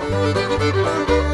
Música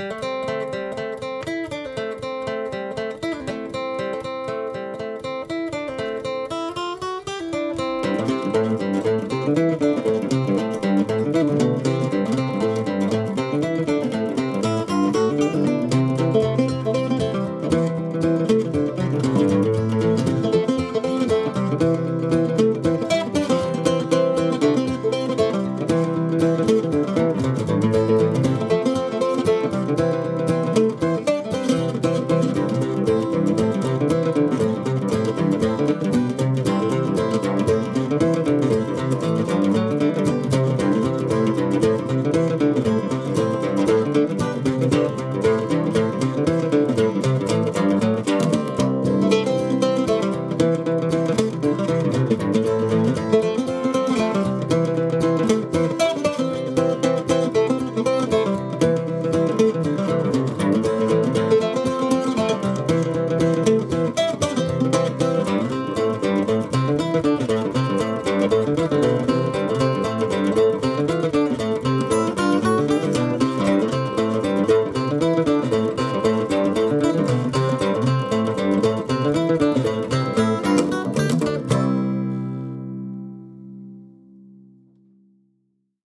Thank you.